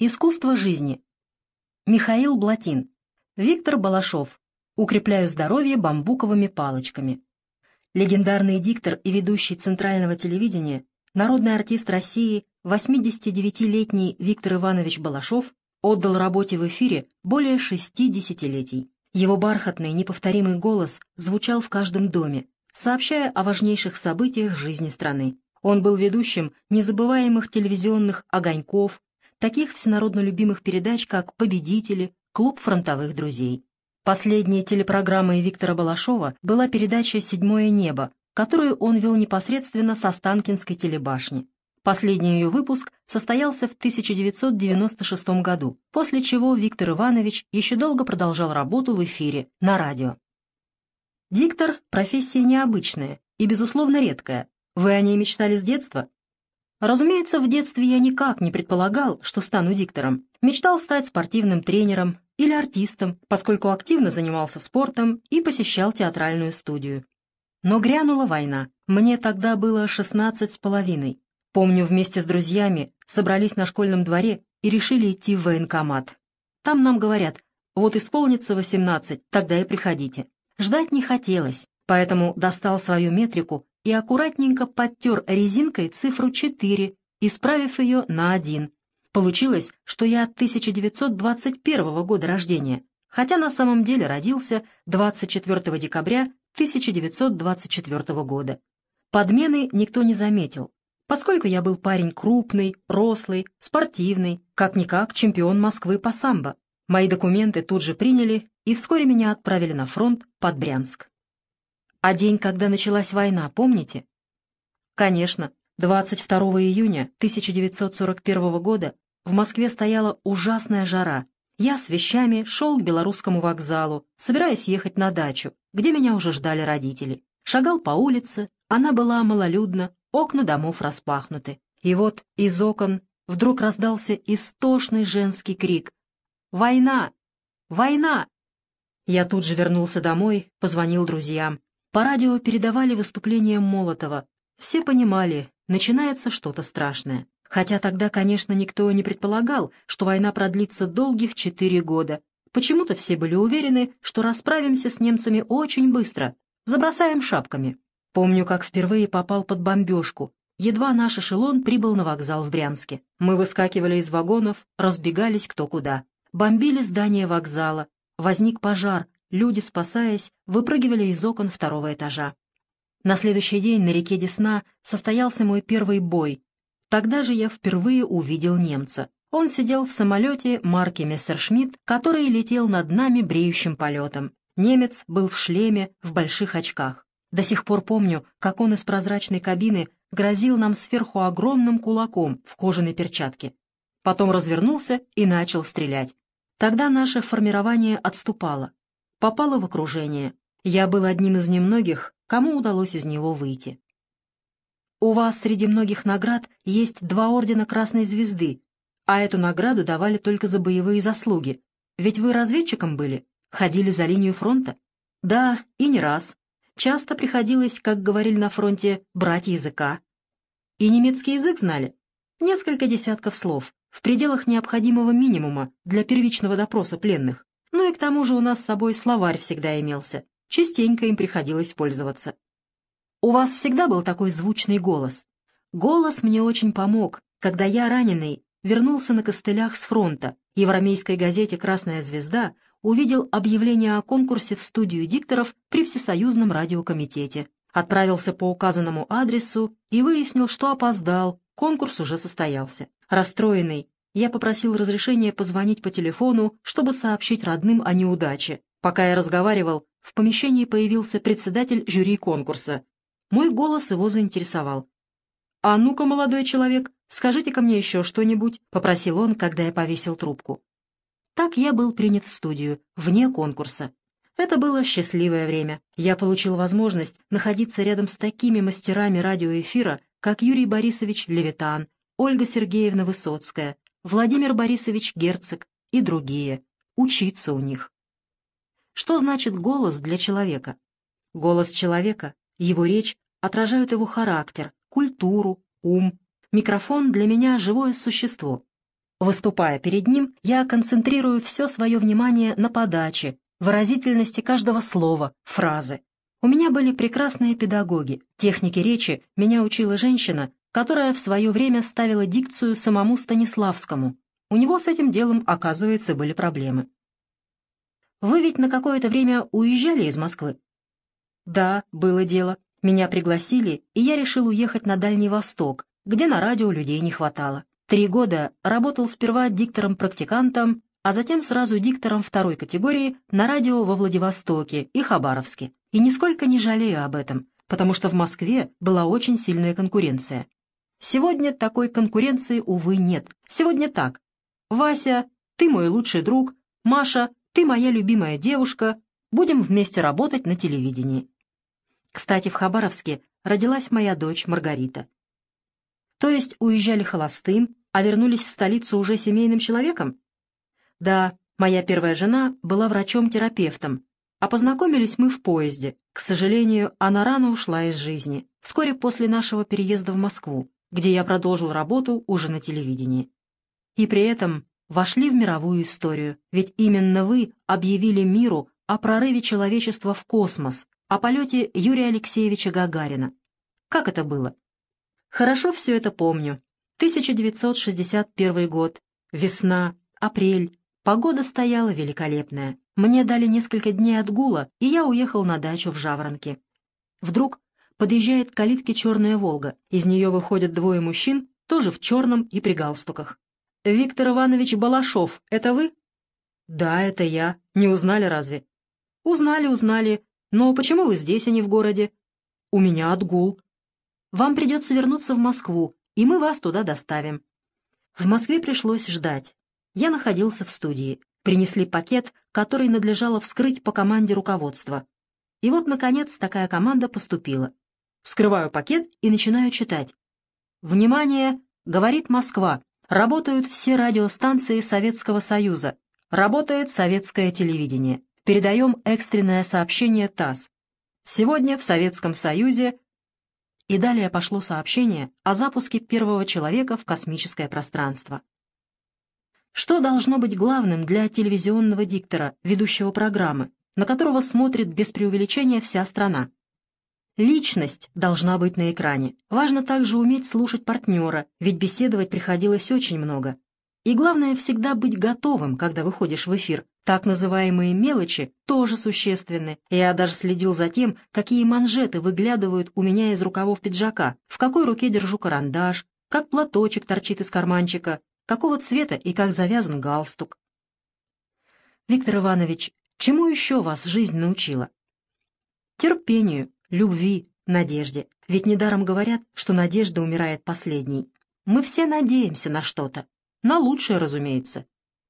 Искусство жизни. Михаил Блатин. Виктор Балашов. Укрепляю здоровье бамбуковыми палочками. Легендарный диктор и ведущий Центрального телевидения, народный артист России, 89-летний Виктор Иванович Балашов отдал работе в эфире более шести десятилетий. Его бархатный, неповторимый голос звучал в каждом доме, сообщая о важнейших событиях жизни страны. Он был ведущим незабываемых телевизионных «Огоньков», таких всенародно любимых передач, как «Победители», «Клуб фронтовых друзей». Последней телепрограммой Виктора Балашова была передача «Седьмое небо», которую он вел непосредственно со Станкинской телебашни. Последний ее выпуск состоялся в 1996 году, после чего Виктор Иванович еще долго продолжал работу в эфире, на радио. Диктор – профессия необычная и, безусловно, редкая. Вы о ней мечтали с детства? Разумеется, в детстве я никак не предполагал, что стану диктором. Мечтал стать спортивным тренером или артистом, поскольку активно занимался спортом и посещал театральную студию. Но грянула война. Мне тогда было шестнадцать с половиной. Помню, вместе с друзьями собрались на школьном дворе и решили идти в военкомат. Там нам говорят, вот исполнится восемнадцать, тогда и приходите. Ждать не хотелось, поэтому достал свою метрику и аккуратненько подтер резинкой цифру 4, исправив ее на 1. Получилось, что я 1921 года рождения, хотя на самом деле родился 24 декабря 1924 года. Подмены никто не заметил, поскольку я был парень крупный, рослый, спортивный, как-никак чемпион Москвы по самбо. Мои документы тут же приняли, и вскоре меня отправили на фронт под Брянск. А день, когда началась война, помните? Конечно, 22 июня 1941 года в Москве стояла ужасная жара. Я с вещами шел к белорусскому вокзалу, собираясь ехать на дачу, где меня уже ждали родители. Шагал по улице, она была малолюдна, окна домов распахнуты. И вот из окон вдруг раздался истошный женский крик. «Война! Война!» Я тут же вернулся домой, позвонил друзьям. По радио передавали выступление Молотова. Все понимали, начинается что-то страшное. Хотя тогда, конечно, никто не предполагал, что война продлится долгих четыре года. Почему-то все были уверены, что расправимся с немцами очень быстро, забросаем шапками. Помню, как впервые попал под бомбежку. Едва наш эшелон прибыл на вокзал в Брянске. Мы выскакивали из вагонов, разбегались кто куда. Бомбили здание вокзала. Возник пожар, люди, спасаясь, выпрыгивали из окон второго этажа. На следующий день на реке Десна состоялся мой первый бой. Тогда же я впервые увидел немца. Он сидел в самолете марки Мессершмитт, который летел над нами бреющим полетом. Немец был в шлеме, в больших очках. До сих пор помню, как он из прозрачной кабины грозил нам сверху огромным кулаком в кожаной перчатке. Потом развернулся и начал стрелять. Тогда наше формирование отступало попала в окружение. Я был одним из немногих, кому удалось из него выйти. У вас среди многих наград есть два ордена Красной Звезды, а эту награду давали только за боевые заслуги. Ведь вы разведчиком были, ходили за линию фронта? Да, и не раз. Часто приходилось, как говорили на фронте, брать языка. И немецкий язык знали? Несколько десятков слов, в пределах необходимого минимума для первичного допроса пленных. Ну и к тому же у нас с собой словарь всегда имелся. Частенько им приходилось пользоваться. У вас всегда был такой звучный голос. Голос мне очень помог, когда я, раненый, вернулся на костылях с фронта и в армейской газете «Красная звезда» увидел объявление о конкурсе в студию дикторов при Всесоюзном радиокомитете. Отправился по указанному адресу и выяснил, что опоздал, конкурс уже состоялся. Расстроенный, я попросил разрешения позвонить по телефону, чтобы сообщить родным о неудаче. Пока я разговаривал, в помещении появился председатель жюри конкурса. Мой голос его заинтересовал. «А ну-ка, молодой человек, скажите-ка мне еще что-нибудь», — попросил он, когда я повесил трубку. Так я был принят в студию, вне конкурса. Это было счастливое время. Я получил возможность находиться рядом с такими мастерами радиоэфира, как Юрий Борисович Левитан, Ольга Сергеевна Высоцкая, Владимир Борисович Герцог и другие, учиться у них. Что значит голос для человека? Голос человека, его речь отражают его характер, культуру, ум. Микрофон для меня живое существо. Выступая перед ним, я концентрирую все свое внимание на подаче, выразительности каждого слова, фразы. У меня были прекрасные педагоги. Техники речи меня учила женщина, которая в свое время ставила дикцию самому Станиславскому. У него с этим делом, оказывается, были проблемы. Вы ведь на какое-то время уезжали из Москвы? Да, было дело. Меня пригласили, и я решил уехать на Дальний Восток, где на радио людей не хватало. Три года работал сперва диктором-практикантом, а затем сразу диктором второй категории на радио во Владивостоке и Хабаровске. И нисколько не жалею об этом, потому что в Москве была очень сильная конкуренция. Сегодня такой конкуренции, увы, нет. Сегодня так. Вася, ты мой лучший друг. Маша, ты моя любимая девушка. Будем вместе работать на телевидении. Кстати, в Хабаровске родилась моя дочь Маргарита. То есть уезжали холостым, а вернулись в столицу уже семейным человеком? Да, моя первая жена была врачом-терапевтом, а познакомились мы в поезде. К сожалению, она рано ушла из жизни, вскоре после нашего переезда в Москву, где я продолжил работу уже на телевидении. И при этом вошли в мировую историю, ведь именно вы объявили миру о прорыве человечества в космос, о полете Юрия Алексеевича Гагарина. Как это было? Хорошо все это помню. 1961 год, весна, апрель, погода стояла великолепная. Мне дали несколько дней отгула, и я уехал на дачу в Жаворонке. Вдруг подъезжает к калитке черная «Волга». Из нее выходят двое мужчин, тоже в черном и при галстуках. «Виктор Иванович Балашов, это вы?» «Да, это я. Не узнали разве?» «Узнали, узнали. Но почему вы здесь, а не в городе?» «У меня отгул. Вам придется вернуться в Москву, и мы вас туда доставим». В Москве пришлось ждать. Я находился в студии. Принесли пакет, который надлежало вскрыть по команде руководства. И вот, наконец, такая команда поступила. Вскрываю пакет и начинаю читать. «Внимание! Говорит Москва. Работают все радиостанции Советского Союза. Работает советское телевидение. Передаем экстренное сообщение ТАСС. Сегодня в Советском Союзе и далее пошло сообщение о запуске первого человека в космическое пространство. Что должно быть главным для телевизионного диктора, ведущего программы, на которого смотрит без преувеличения вся страна? Личность должна быть на экране. Важно также уметь слушать партнера, ведь беседовать приходилось очень много. И главное всегда быть готовым, когда выходишь в эфир, так называемые мелочи тоже существенны. Я даже следил за тем, какие манжеты выглядывают у меня из рукавов пиджака, в какой руке держу карандаш, как платочек торчит из карманчика, какого цвета и как завязан галстук. Виктор Иванович, чему еще вас жизнь научила? Терпению, любви, надежде. Ведь недаром говорят, что надежда умирает последней. Мы все надеемся на что-то. На лучшее, разумеется.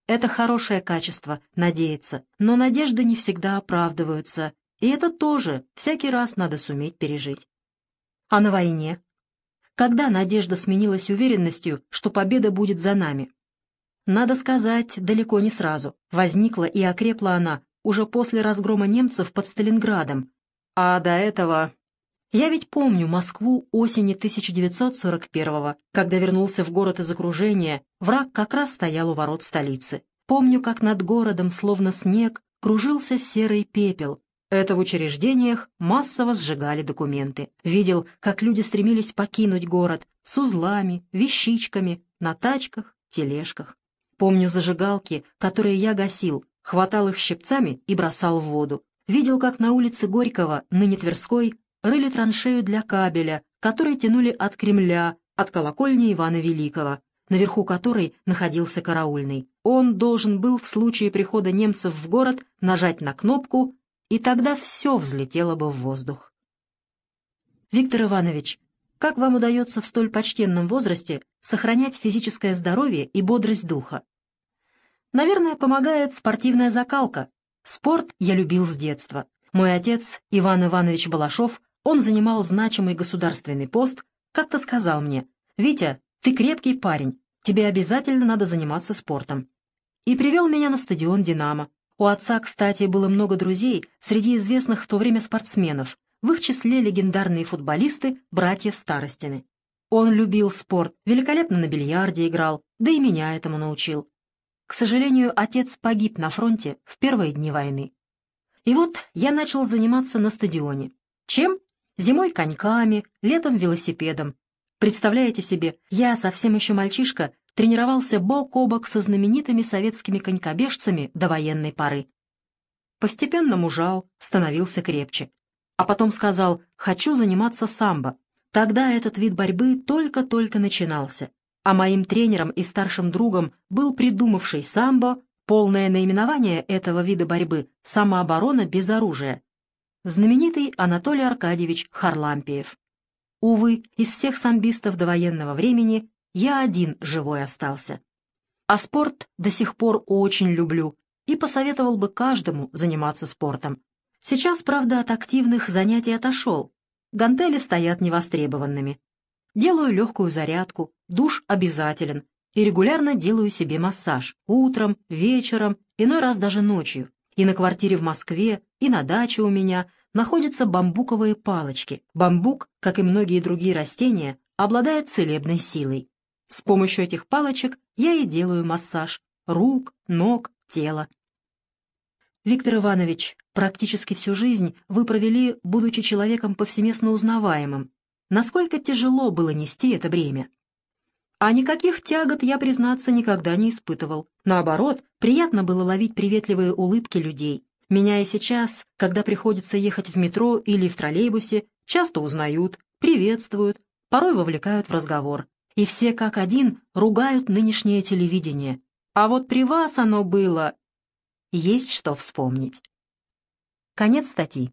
Это хорошее качество — надеяться, но надежды не всегда оправдываются, и это тоже всякий раз надо суметь пережить. А на войне? Когда надежда сменилась уверенностью, что победа будет за нами? Надо сказать, далеко не сразу. Возникла и окрепла она уже после разгрома немцев под Сталинградом. А до этого... Я ведь помню Москву осени 1941-го, когда вернулся в город из окружения, враг как раз стоял у ворот столицы. Помню, как над городом, словно снег, кружился серый пепел. Это в учреждениях массово сжигали документы. Видел, как люди стремились покинуть город с узлами, вещичками, на тачках, тележках. Помню зажигалки, которые я гасил, хватал их щипцами и бросал в воду. Видел, как на улице Горького, ныне Тверской, рыли траншею для кабеля, который тянули от Кремля, от колокольни Ивана Великого, наверху которой находился караульный. Он должен был в случае прихода немцев в город нажать на кнопку, и тогда все взлетело бы в воздух. Виктор Иванович, как вам удается в столь почтенном возрасте сохранять физическое здоровье и бодрость духа? Наверное, помогает спортивная закалка. Спорт я любил с детства. Мой отец, Иван Иванович Балашов, он занимал значимый государственный пост, как-то сказал мне, «Витя, ты крепкий парень, тебе обязательно надо заниматься спортом». И привел меня на стадион «Динамо». У отца, кстати, было много друзей среди известных в то время спортсменов, в их числе легендарные футболисты, братья Старостины. Он любил спорт, великолепно на бильярде играл, да и меня этому научил. К сожалению, отец погиб на фронте в первые дни войны. И вот я начал заниматься на стадионе. Чем? Зимой коньками, летом велосипедом. Представляете себе, я совсем еще мальчишка, тренировался бок о бок со знаменитыми советскими конькобежцами до военной поры. Постепенно мужал, становился крепче. А потом сказал «хочу заниматься самбо». Тогда этот вид борьбы только-только начинался, а моим тренером и старшим другом был придумавший самбо, полное наименование этого вида борьбы «самооборона без оружия», знаменитый Анатолий Аркадьевич Харлампиев. Увы, из всех самбистов до военного времени я один живой остался. А спорт до сих пор очень люблю и посоветовал бы каждому заниматься спортом. Сейчас, правда, от активных занятий отошел. Гантели стоят невостребованными. Делаю легкую зарядку, душ обязателен и регулярно делаю себе массаж утром, вечером, иной раз даже ночью. И на квартире в Москве, и на даче у меня находятся бамбуковые палочки. Бамбук, как и многие другие растения, обладает целебной силой. С помощью этих палочек я и делаю массаж рук, ног, тела. Виктор Иванович, практически всю жизнь вы провели, будучи человеком повсеместно узнаваемым. Насколько тяжело было нести это бремя? А никаких тягот я, признаться, никогда не испытывал. Наоборот, приятно было ловить приветливые улыбки людей. Меня и сейчас, когда приходится ехать в метро или в троллейбусе, часто узнают, приветствуют, порой вовлекают в разговор. И все как один ругают нынешнее телевидение. А вот при вас оно было... Есть что вспомнить. Конец статьи.